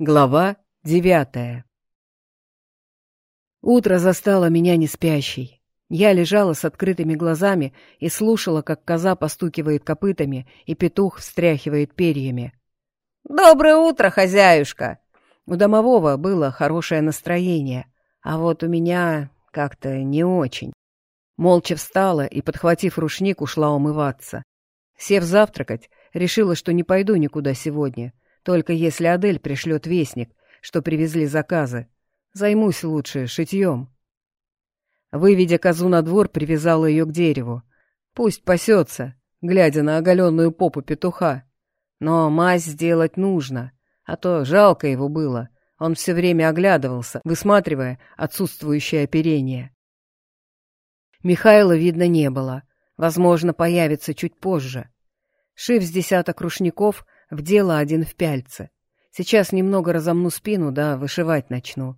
Глава девятая Утро застало меня не спящей. Я лежала с открытыми глазами и слушала, как коза постукивает копытами и петух встряхивает перьями. «Доброе утро, хозяюшка!» У домового было хорошее настроение, а вот у меня как-то не очень. Молча встала и, подхватив рушник, ушла умываться. Сев завтракать, решила, что не пойду никуда сегодня — только если Адель пришлет вестник, что привезли заказы. Займусь лучше шитьем. Выведя козу на двор, привязала ее к дереву. Пусть пасется, глядя на оголенную попу петуха. Но мазь сделать нужно, а то жалко его было. Он все время оглядывался, высматривая отсутствующее оперение. Михайла видно не было. Возможно, появится чуть позже. Шив с десяток рушников — в дело один в пяльце. Сейчас немного разомну спину, да вышивать начну.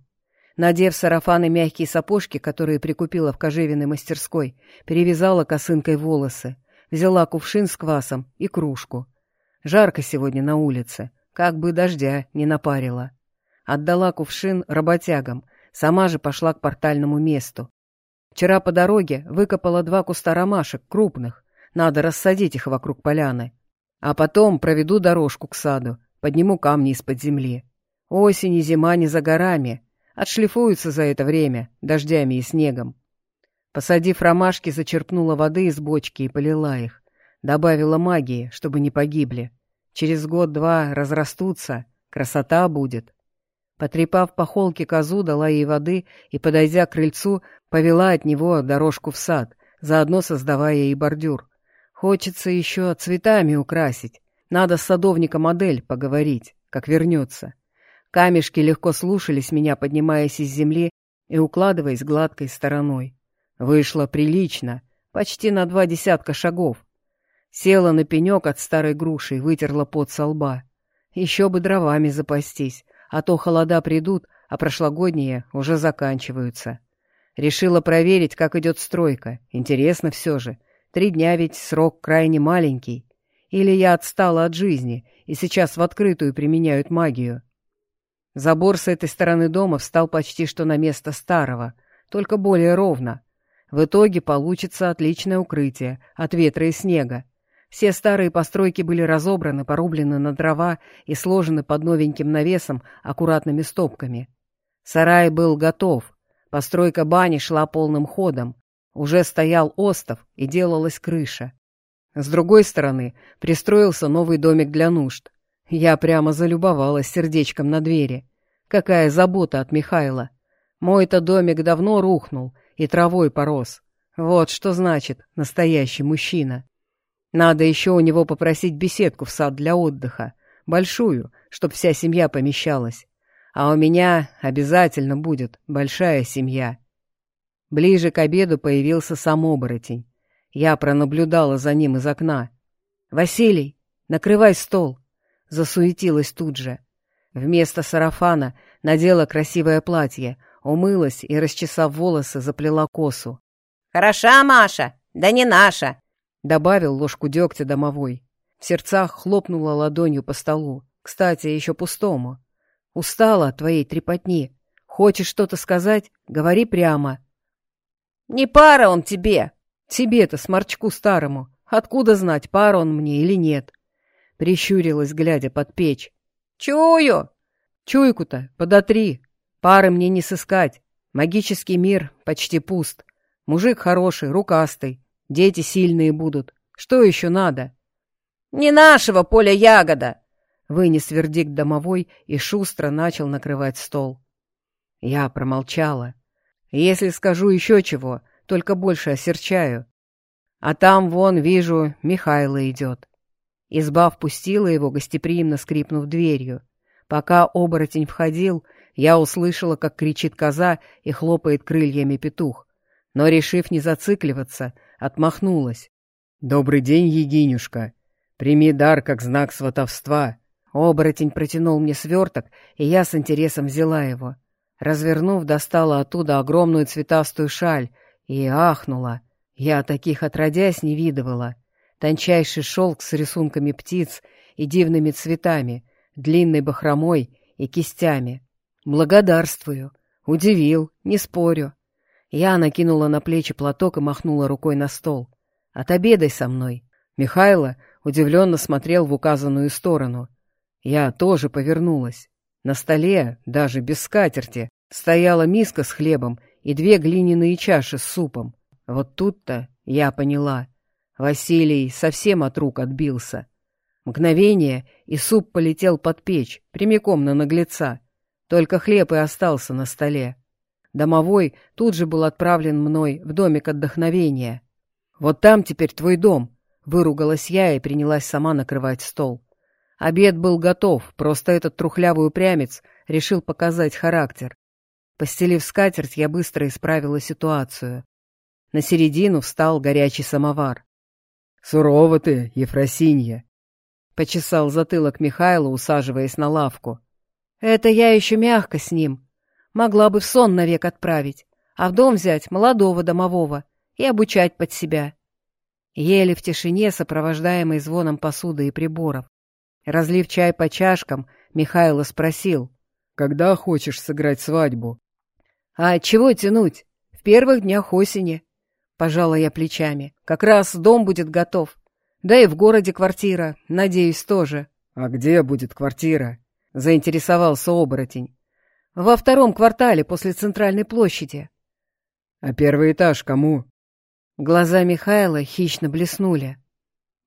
Надев сарафан и мягкие сапожки, которые прикупила в кожевенной мастерской, перевязала косынкой волосы, взяла кувшин с квасом и кружку. Жарко сегодня на улице, как бы дождя не напарило. Отдала кувшин работягам, сама же пошла к портальному месту. Вчера по дороге выкопала два куста ромашек, крупных. Надо рассадить их вокруг поляны. А потом проведу дорожку к саду, подниму камни из-под земли. Осень и зима не за горами, отшлифуются за это время дождями и снегом. Посадив ромашки, зачерпнула воды из бочки и полила их. Добавила магии, чтобы не погибли. Через год-два разрастутся, красота будет. Потрепав по холке козу, дала ей воды и, подойдя к крыльцу, повела от него дорожку в сад, заодно создавая ей бордюр. Хочется еще цветами украсить. Надо с садовником модель поговорить, как вернется. Камешки легко слушались меня, поднимаясь из земли и укладываясь гладкой стороной. Вышло прилично, почти на два десятка шагов. Села на пенек от старой груши и вытерла пот со лба. Еще бы дровами запастись, а то холода придут, а прошлогодние уже заканчиваются. Решила проверить, как идет стройка. Интересно все же — Три дня ведь срок крайне маленький. Или я отстала от жизни и сейчас в открытую применяют магию. Забор с этой стороны дома встал почти что на место старого, только более ровно. В итоге получится отличное укрытие от ветра и снега. Все старые постройки были разобраны, порублены на дрова и сложены под новеньким навесом аккуратными стопками. Сарай был готов. Постройка бани шла полным ходом. Уже стоял остов и делалась крыша. С другой стороны пристроился новый домик для нужд. Я прямо залюбовалась сердечком на двери. Какая забота от Михайла. Мой-то домик давно рухнул и травой порос. Вот что значит настоящий мужчина. Надо еще у него попросить беседку в сад для отдыха. Большую, чтоб вся семья помещалась. А у меня обязательно будет большая семья. Ближе к обеду появился сам оборотень. Я пронаблюдала за ним из окна. «Василий, накрывай стол!» Засуетилась тут же. Вместо сарафана надела красивое платье, умылась и, расчесав волосы, заплела косу. «Хороша, Маша, да не наша!» Добавил ложку дегтя домовой. В сердцах хлопнула ладонью по столу. Кстати, еще пустому. «Устала от твоей трепотни. Хочешь что-то сказать? Говори прямо. «Не пара он тебе!» «Тебе-то, сморчку старому. Откуда знать, пара он мне или нет?» Прищурилась, глядя под печь. «Чую!» «Чуйку-то подотри. Пары мне не сыскать. Магический мир почти пуст. Мужик хороший, рукастый. Дети сильные будут. Что еще надо?» «Не нашего поля ягода!» Вынес вердикт домовой и шустро начал накрывать стол. Я промолчала. Если скажу еще чего, только больше осерчаю. А там, вон, вижу, Михайло идет. Изба впустила его, гостеприимно скрипнув дверью. Пока оборотень входил, я услышала, как кричит коза и хлопает крыльями петух. Но, решив не зацикливаться, отмахнулась. «Добрый день, Егинюшка. Прими дар как знак сватовства». Оборотень протянул мне сверток, и я с интересом взяла его. Развернув, достала оттуда огромную цветастую шаль и ахнула. Я таких отродясь не видывала. Тончайший шелк с рисунками птиц и дивными цветами, длинной бахромой и кистями. Благодарствую. Удивил, не спорю. Я накинула на плечи платок и махнула рукой на стол. «Отобедай со мной». Михайло удивленно смотрел в указанную сторону. Я тоже повернулась. На столе, даже без скатерти, стояла миска с хлебом и две глиняные чаши с супом. Вот тут-то я поняла. Василий совсем от рук отбился. Мгновение, и суп полетел под печь, прямиком на наглеца. Только хлеб и остался на столе. Домовой тут же был отправлен мной в домик отдохновения. «Вот там теперь твой дом», — выругалась я и принялась сама накрывать стол. Обед был готов, просто этот трухлявый упрямец решил показать характер. Постелив скатерть, я быстро исправила ситуацию. На середину встал горячий самовар. «Сурово ты, Ефросинья!» Почесал затылок Михайла, усаживаясь на лавку. «Это я еще мягко с ним. Могла бы в сон навек отправить, а в дом взять молодого домового и обучать под себя». Ели в тишине, сопровождаемой звоном посуды и приборов. Разлив чай по чашкам, Михайло спросил. «Когда хочешь сыграть свадьбу?» «А чего тянуть? В первых днях осени». Пожала я плечами. «Как раз дом будет готов. Да и в городе квартира, надеюсь, тоже». «А где будет квартира?» — заинтересовался оборотень. «Во втором квартале после центральной площади». «А первый этаж кому?» Глаза Михайла хищно блеснули.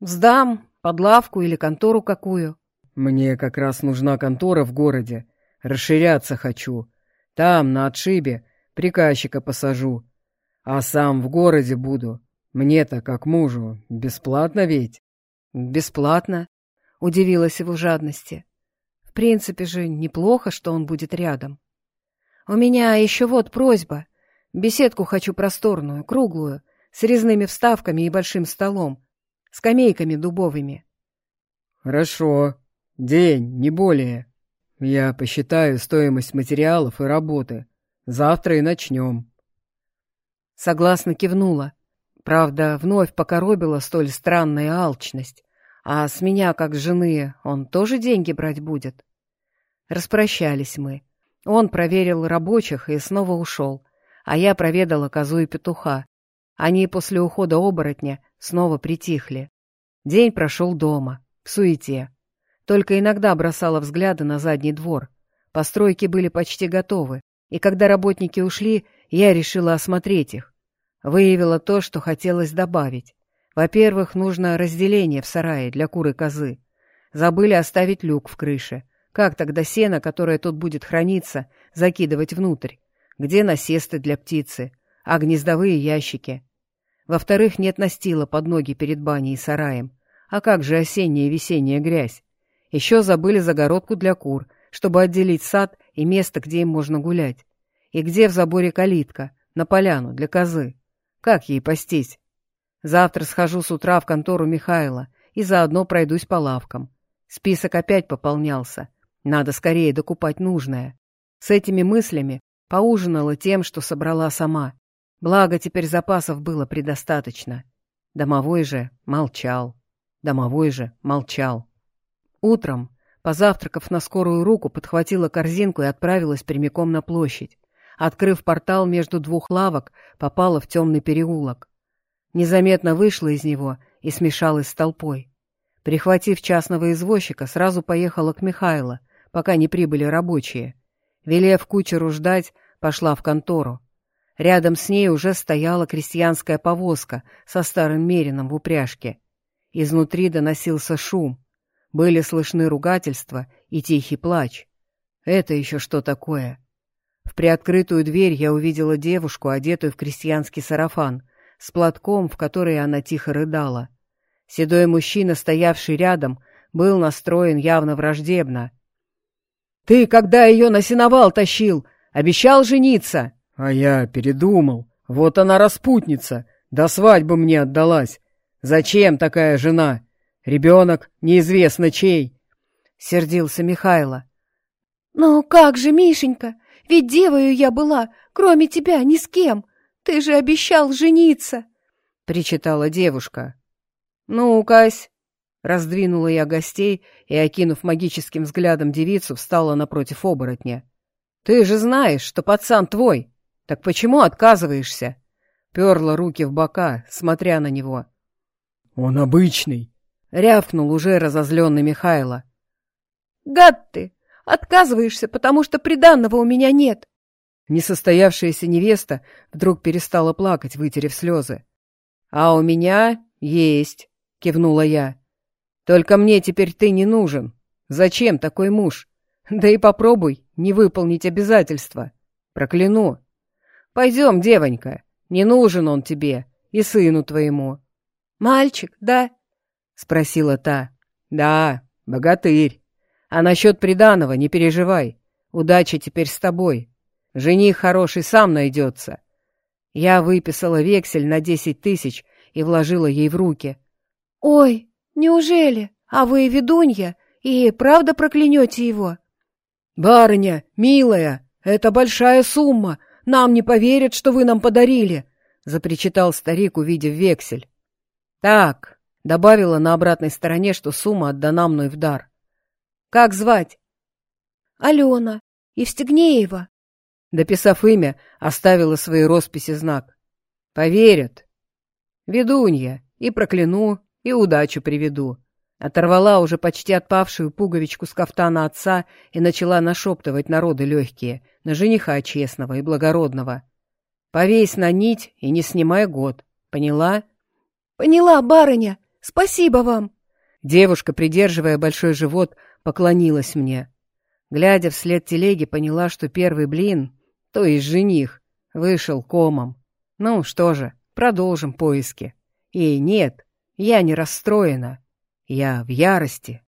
«Сдам, под лавку или контору какую». «Мне как раз нужна контора в городе. Расширяться хочу. Там, на отшибе, приказчика посажу. А сам в городе буду. Мне-то, как мужу, бесплатно ведь?» «Бесплатно?» — удивилась его жадности. «В принципе же неплохо, что он будет рядом. У меня еще вот просьба. Беседку хочу просторную, круглую, с резными вставками и большим столом, скамейками дубовыми». «Хорошо. День, не более. Я посчитаю стоимость материалов и работы. Завтра и начнем». Согласно кивнула. Правда, вновь покоробила столь странная алчность. А с меня, как с жены, он тоже деньги брать будет? Распрощались мы. Он проверил рабочих и снова ушел, а я проведала козу и петуха. Они после ухода оборотня снова притихли. День прошел дома, в суете. Только иногда бросала взгляды на задний двор. Постройки были почти готовы, и когда работники ушли, я решила осмотреть их. Выявила то, что хотелось добавить. Во-первых, нужно разделение в сарае для куры козы. Забыли оставить люк в крыше. Как тогда сено, которое тут будет храниться, закидывать внутрь? Где насесты для птицы? А гнездовые ящики? Во-вторых, нет настила под ноги перед баней и сараем. А как же осенняя и весенняя грязь? Еще забыли загородку для кур, чтобы отделить сад и место, где им можно гулять. И где в заборе калитка, на поляну, для козы. Как ей пастись? Завтра схожу с утра в контору Михайла и заодно пройдусь по лавкам. Список опять пополнялся. Надо скорее докупать нужное. С этими мыслями поужинала тем, что собрала сама. Благо, теперь запасов было предостаточно. Домовой же молчал. Домовой же молчал. Утром, позавтракав на скорую руку, подхватила корзинку и отправилась прямиком на площадь. Открыв портал между двух лавок, попала в темный переулок. Незаметно вышла из него и смешалась с толпой. Прихватив частного извозчика, сразу поехала к Михайло, пока не прибыли рабочие. Велев кучеру ждать, пошла в контору. Рядом с ней уже стояла крестьянская повозка со старым мерином в упряжке. Изнутри доносился шум. Были слышны ругательства и тихий плач. Это еще что такое? В приоткрытую дверь я увидела девушку, одетую в крестьянский сарафан, с платком, в который она тихо рыдала. Седой мужчина, стоявший рядом, был настроен явно враждебно. «Ты когда ее на сеновал тащил? Обещал жениться?» «А я передумал. Вот она распутница. До свадьбы мне отдалась. Зачем такая жена? Ребенок неизвестно чей». Сердился Михайло. «Ну как же, Мишенька, ведь девою я была, кроме тебя, ни с кем. Ты же обещал жениться!» — причитала девушка. «Ну, Кась, Раздвинула я гостей и, окинув магическим взглядом девицу, встала напротив оборотня. «Ты же знаешь, что пацан твой. Так почему отказываешься?» Перла руки в бока, смотря на него. «Он обычный!» — рявкнул уже разозленный Михайло. «Гад ты! Отказываешься, потому что приданного у меня нет!» Несостоявшаяся невеста вдруг перестала плакать, вытерев слезы. «А у меня есть!» — кивнула я. Только мне теперь ты не нужен. Зачем такой муж? Да и попробуй не выполнить обязательства. Прокляну. Пойдем, девонька. Не нужен он тебе и сыну твоему. Мальчик, да? Спросила та. Да, богатырь. А насчет приданого не переживай. Удача теперь с тобой. Жених хороший сам найдется. Я выписала вексель на десять тысяч и вложила ей в руки. Ой, «Неужели? А вы ведунья? И правда проклянете его?» «Барыня, милая, это большая сумма. Нам не поверят, что вы нам подарили», — запричитал старик, увидев вексель. «Так», — добавила на обратной стороне, что сумма отдана мной в дар. «Как звать?» «Алена. Евстигнеева». Дописав имя, оставила свои росписи знак. «Поверят. Ведунья. И прокляну, и удачу приведу. Оторвала уже почти отпавшую пуговичку с кафтана отца и начала нашептывать народы легкие, на жениха честного и благородного. Повесь на нить и не снимай год. Поняла? Поняла, барыня. Спасибо вам. Девушка, придерживая большой живот, поклонилась мне. Глядя вслед телеги, поняла, что первый блин, то есть жених, вышел комом. Ну что же, продолжим поиски. И нет, я не расстроена. Я в ярости.